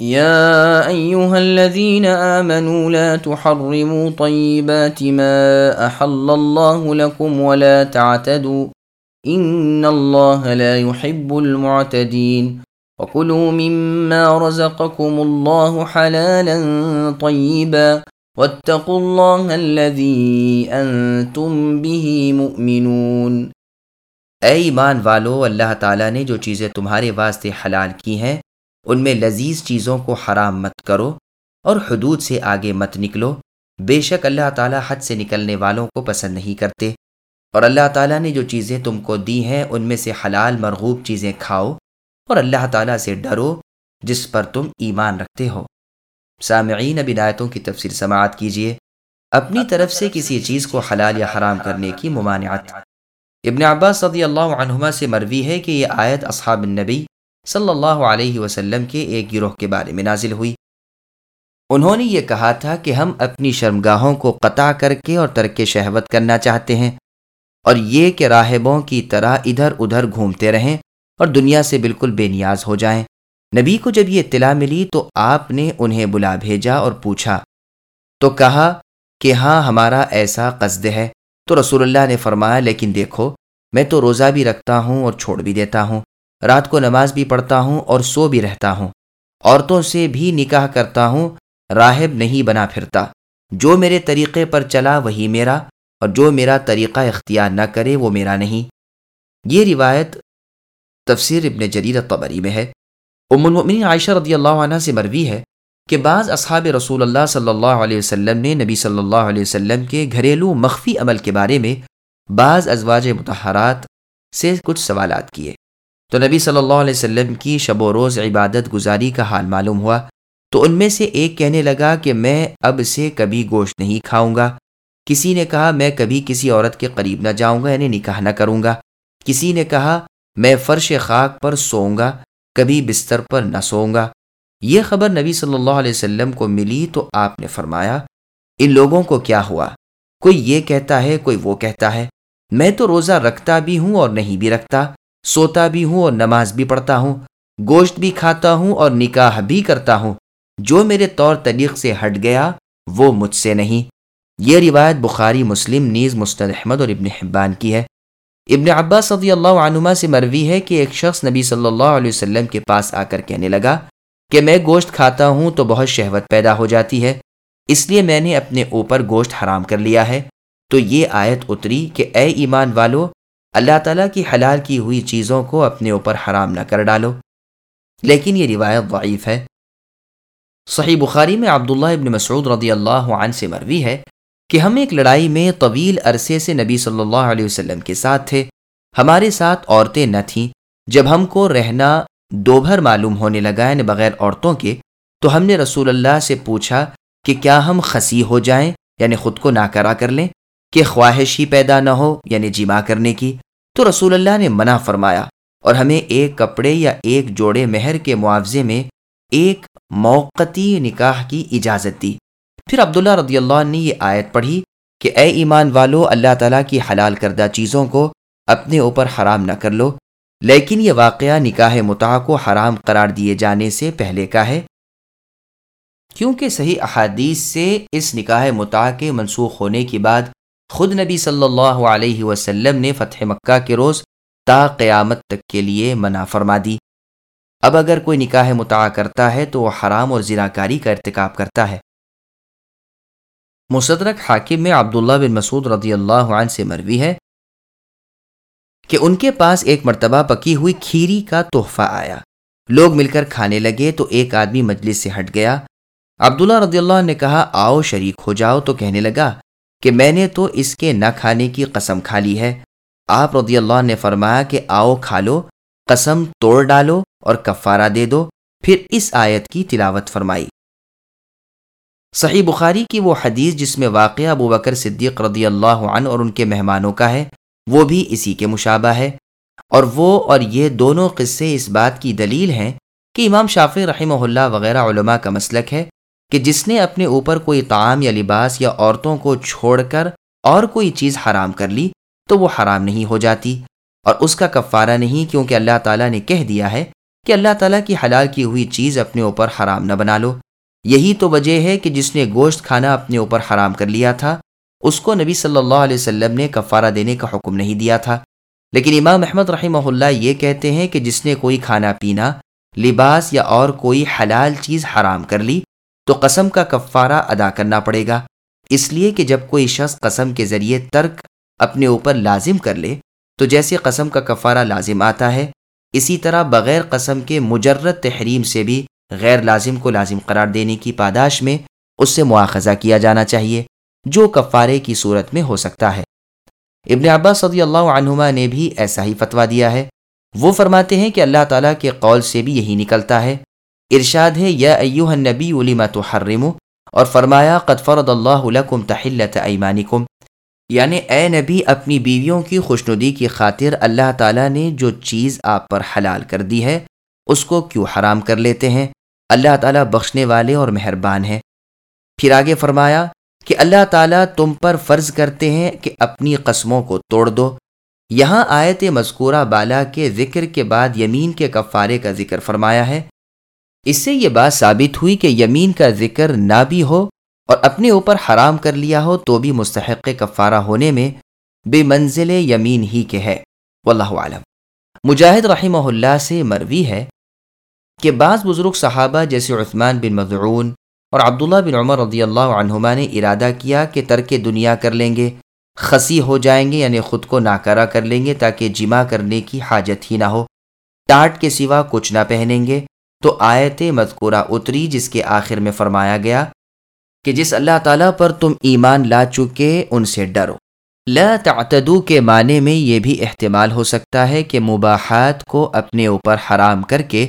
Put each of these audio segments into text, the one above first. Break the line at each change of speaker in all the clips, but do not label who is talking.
يا أيها الذين آمنوا لا تحرموا طيبات ما أحل الله لكم ولا تعتدوا إن الله لا يحب المعتدين وكلوا مما رزقكم الله حلالا طيبا واتقوا الله الذي أنتم به مؤمنون
اے ایمان والو اللہ تعالیٰ نے جو چیزیں تمہارے واسطے حلال کی ہیں ان میں لذیذ چیزوں کو حرام مت کرو اور حدود سے آگے مت نکلو۔ بے شک اللہ تعالیٰ حد سے نکلنے والوں کو پسند نہیں کرتے۔ اور اللہ تعالیٰ نے جو چیزیں تم کو دی ہیں، ان میں سے حلال مرغوب چیزیں کھاؤ اور اللہ تعالیٰ سے ڈرو جس پر تم ایمان رکھتے ہو۔ سامعین، اب آیتوں کی تفسیر سماعت کیجیے۔ اپنی طرف سے کسی چیز کو حلال یا حرام کرنے کی ممانعت۔ ابن عباس صدی اللہ عنہما سے مروی ہے کہ یہ آیت اصحاب النبی صلی اللہ علیہ وسلم کے ایک گروہ کے بارے میں نازل ہوئی۔ انہوں نے یہ کہا تھا کہ ہم اپنی شرمگاہوں کو قطع کر کے اور ترک شہوت کرنا چاہتے ہیں اور یہ کہ راہبوں کی طرح ادھر ادھر گھومتے رہیں اور دنیا سے بالکل بے نیاز ہو جائیں۔ نبی کو جب یہ اطلاع ملی تو آپ نے انہیں بلا بھیجا اور پوچھا۔ تو کہا کہ ہاں ہمارا ایسا قصد ہے۔ تو رسول اللہ نے فرمایا، لیکن دیکھو، میں تو روزہ بھی رکھتا ہوں اور چھوڑ بھی دیتا ہوں۔ رات کو نماز بھی پڑھتا ہوں اور سو بھی رہتا ہوں۔ عورتوں سے بھی نکاح کرتا ہوں، راہب نہیں بنا پھرتا۔ جو میرے طریقے پر چلا وہی میرا، اور جو میرا طریقہ اختیار نہ کرے وہ میرا نہیں۔ یہ روایت تفسیر ابن جریر طبری میں ہے۔ ام المؤمنین عائشہ رضی اللہ عنہ سے مروی ہے کہ بعض اصحاب رسول اللہ صلی اللہ علیہ وسلم نے نبی صلی اللہ علیہ وسلم کے گھریلو مخفی عمل کے بارے میں بعض ازواج متحرات سے کچھ سوالات کیے۔ تو نبی صلی اللہ علیہ وسلم کی شب و روز عبادت گزاری کا حال معلوم ہوا تو ان میں سے ایک کہنے لگا کہ میں اب سے کبھی گوشت نہیں کھاؤں گا۔ کسی نے کہا، میں کبھی کسی عورت کے قریب نہ جاؤں گا یعنی نکاح نہ کروں گا۔ کسی نے کہا، میں فرش خاک پر سوؤں گا، کبھی بستر پر نہ سوؤں گا۔ یہ خبر نبی صلی اللہ علیہ وسلم کو ملی تو آپ نے فرمایا، ان لوگوں کو کیا ہوا؟ کوئی یہ کہتا ہے، کوئی وہ کہتا ہے۔ میں تو روزہ رکھتا بھی ہوں اور نہیں بھی رکھتا۔ سوتا بھی ہوں اور نماز بھی پڑھتا ہوں، گوشت بھی کھاتا ہوں اور نکاح بھی کرتا ہوں۔ جو میرے طور طریق سے ہٹ گیا، وہ مجھ سے نہیں۔ یہ روایت بخاری، مسلم، نیز مستد احمد اور ابن حبان کی ہے۔ ابن عباس صدی اللہ عنما سے مروی ہے کہ ایک شخص نبی صلی اللہ علیہ وسلم کے پاس آ کر کہنے لگا کہ میں گوشت کھاتا ہوں تو بہت شہوت پیدا ہو جاتی ہے، اس لیے میں نے اپنے اوپر گوشت حرام کر لیا ہے۔ تو یہ آیت اتری کہ اے ایمان والو اللہ تعالیٰ کی حلال کی ہوئی چیزوں کو اپنے اوپر حرام نہ کر ڈالو۔ لیکن یہ روایت ضعیف ہے۔ صحیح بخاری میں عبداللہ ابن مسعود رضی اللہ عنہ سے مروی ہے کہ ہم ایک لڑائی میں طویل عرصے سے نبی صلی اللہ علیہ وسلم کے ساتھ تھے۔ ہمارے ساتھ عورتیں نہ تھیں۔ جب ہم کو رہنا دوبھر معلوم ہونے لگا یعنی بغیر عورتوں کے، تو ہم نے رسول اللہ سے پوچھا کہ کیا ہم خسی ہو جائیں یعنی خود کو نہ کرا کر لیں؟ کہ خواہش ہی پیدا نہ ہو یعنی جمع کرنے کی، تو رسول اللہ نے منع فرمایا۔ اور ہمیں ایک کپڑے یا ایک جوڑے مہر کے معاوضے میں ایک موقتی نکاح کی اجازت دی۔ پھر عبداللہ رضی اللہ نے یہ آیت پڑھی کہ اے ایمان والو، اللہ تعالیٰ کی حلال کردہ چیزوں کو اپنے اوپر حرام نہ کر لو۔ لیکن یہ واقعہ نکاح متع کو حرام قرار دیے جانے سے پہلے کا ہے۔ کیونکہ صحیح احادیث سے اس نکاح متع کے منسوخ ہونے کے بعد خود نبی صلی اللہ علیہ وسلم نے فتح مکہ کے روز تا قیامت تک کے لیے منع فرما دی۔ اب اگر کوئی نکاح متع کرتا ہے تو وہ حرام اور زنا کاری کا ارتکاب کرتا ہے۔ مصدرک حاکم میں عبداللہ بن مسعود رضی اللہ عنہ سے مروی ہے کہ ان کے پاس ایک مرتبہ پکی ہوئی کھیری کا تحفہ آیا۔ لوگ مل کر کھانے لگے تو ایک آدمی مجلس سے ہٹ گیا۔ عبداللہ رضی اللہ نے کہا، آؤ شریک ہو جاؤ تو کہنے لگا کہ میں نے تو اس کے نہ کھانے کی قسم کھا لی ہے۔ آپ رضی اللہ نے فرمایا کہ آؤ کھا لو، قسم توڑ ڈالو اور کفارہ دے دو۔ پھر اس آیت کی تلاوت فرمائی۔ صحیح بخاری کی وہ حدیث جس میں واقعہ ابو بکر صدیق رضی اللہ عنہ اور ان کے مہمانوں کا ہے، وہ بھی اسی کے مشابہ ہے۔ اور وہ اور یہ دونوں قصے اس بات کی دلیل ہیں کہ امام شافی رحمہ اللہ وغیرہ علماء کا مسلک ہے۔ کہ جس نے اپنے اوپر کوئی تعام یا لباس یا عورتوں کو چھوڑ کر اور کوئی چیز حرام کر لی تو وہ حرام نہیں ہو جاتی۔ اور اس کا کفارہ نہیں کیونکہ اللہ تعالیٰ نے کہہ دیا ہے کہ اللہ تعالیٰ کی حلال کی ہوئی چیز اپنے اوپر حرام نہ بنا لو۔ یہی تو وجہ ہے کہ جس نے گوشت کھانا اپنے اوپر حرام کر لیا تھا، اس کو نبی صلی اللہ علیہ وسلم نے کفارہ دینے کا حکم نہیں دیا تھا۔ لیکن امام احمد رحمہ اللہ یہ کہتے ہیں کہ جس نے کوئی کھانا پینا، لباس یا اور کوئی حلال چیز حرام کر لی تو قسم کا کفارہ ادا کرنا پڑے گا۔ اس لیے کہ جب کوئی شخص قسم کے ذریعے ترک اپنے اوپر لازم کر لے، تو جیسے قسم کا کفارہ لازم آتا ہے، اسی طرح بغیر قسم کے مجرد تحریم سے بھی غیر لازم کو لازم قرار دینے کی پاداش میں اس سے مواخذہ کیا جانا چاہیے، جو کفارے کی صورت میں ہو سکتا ہے۔ ابن عباس صدی اللہ عنہما نے بھی ایسا ہی فتویٰ دیا ہے۔ وہ فرماتے ہیں کہ اللہ تعالیٰ کے قول سے بھی یہی نکلتا ہے۔ ارشاد ہے، یا ایوہ النبی علیما تحرم اور فرمایا، قد فرد اللہ لکم تحلت ایمانکم. یعنی اے نبی، اپنی بیویوں کی خوشنودی کی خاطر اللہ تعالیٰ نے جو چیز آپ پر حلال کر دی ہے، اس کو کیوں حرام کر لیتے ہیں؟ اللہ تعالیٰ بخشنے والے اور مہربان ہیں۔ پھر آگے فرمایا کہ اللہ تعالیٰ تم پر فرض کرتے ہیں کہ اپنی قسموں کو توڑ دو۔ یہاں آیت مذکورہ بالا کے ذکر کے بعد یمین کے کفارے کا ذکر فرمایا ہے۔ اس سے یہ بات ثابت ہوئی کہ یمین کا ذکر نہ بھی ہو اور اپنے اوپر حرام کر لیا ہو تو بھی مستحق کفارہ ہونے میں بے منزل یمین ہی کے ہے۔ واللہ عالم مجاہد رحمہ اللہ سے مروی ہے کہ بعض بزرگ صحابہ جیسے عثمان بن مضعون اور عبداللہ بن عمر رضی اللہ عنہما نے ارادہ کیا کہ ترک دنیا کر لیں گے، خسی ہو جائیں گے یعنی خود کو ناکارہ کر لیں گے تاکہ جمع کرنے کی حاجت ہی نہ ہو۔ ٹاٹ کے سوا کچھ نہ پہنیں گے۔ تو آیت مذکورہ اتری جس کے آخر میں فرمایا گیا کہ جس اللہ تعالیٰ پر تم ایمان لا چکے ان سے ڈرو۔ لا تعتدو کے معنی میں یہ بھی احتمال ہو سکتا ہے کہ مباحات کو اپنے اوپر حرام کر کے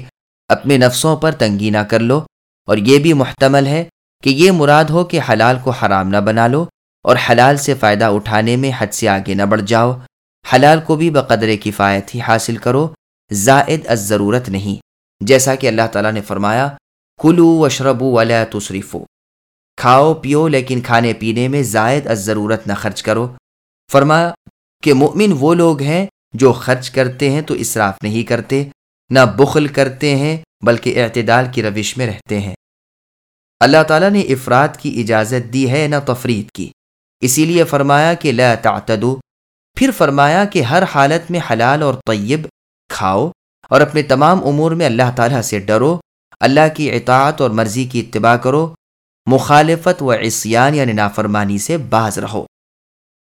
اپنے نفسوں پر تنگی نہ کر لو، اور یہ بھی محتمل ہے کہ یہ مراد ہو کہ حلال کو حرام نہ بنا لو، اور حلال سے فائدہ اٹھانے میں حد سے آگے نہ بڑھ جاؤ۔ حلال کو بھی بقدر کفایت ہی حاصل کرو، زائد از ضرورت نہیں۔ جیسا کہ اللہ تعالیٰ نے فرمایا، کلو و شربو ولا تصریفو کھاؤ، پیو، لیکن کھانے پینے میں زائد از ضرورت نہ خرچ کرو۔ فرمایا کہ مؤمن وہ لوگ ہیں جو خرچ کرتے ہیں تو اسراف نہیں کرتے، نہ بخل کرتے ہیں، بلکہ اعتدال کی روش میں رہتے ہیں۔ اللہ تعالیٰ نے افراد کی اجازت دی ہے، نہ تفرید کی۔ اسی لیے فرمایا کہ لا تعتدو۔ پھر فرمایا کہ ہر حالت میں حلال اور طیب کھاؤ۔ اور اپنے تمام امور میں اللہ تعالیٰ سے ڈرو، اللہ کی اطاعت اور مرضی کی اتباع کرو، مخالفت و عصیان یعنی نافرمانی سے باز رہو۔